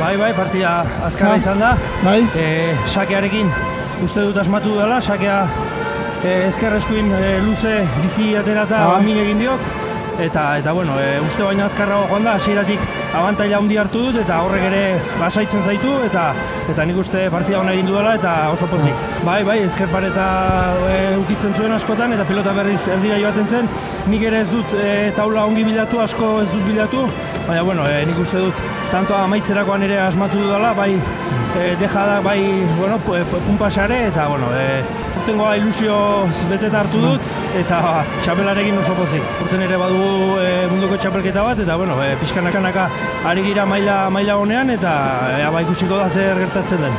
Bai, bai, partida azkarra Ha. izan da. Bai? E, sakearekin uste dut asmatu dela, sakea e, ezker eskuin e, luze bizi atera eta Ah. min egin diot. Eta, eta bueno, e, uste baino azkarrago joan da, hasieratik abantaila handi hartu dut eta horrek ere lasaitzen zaitu eta eta nik uste partida hona egin dudala eta oso pozik. Bai, bai, ezker pareta e, ukitzen zuen askotan eta pilota berriz erdira joaten zen. Nik ere ez dut e, taula ongi bilatu, asko ez dut bilatu, baina bueno, e, nik uste dut tantoa amaitzerakoan ere asmatu dudala, bai e, deja da bai, bueno, pu- pu- punpa sare eta bueno, e, urtengoa ilusio beteta hartu dut eta txapelarekin oso pozik. Urten ere badugu e, munduko txapelketa bat eta bueno, e, pixkanakanaka ari gira maila maila honean eta ea ba ikusiko da zer gertatzen den.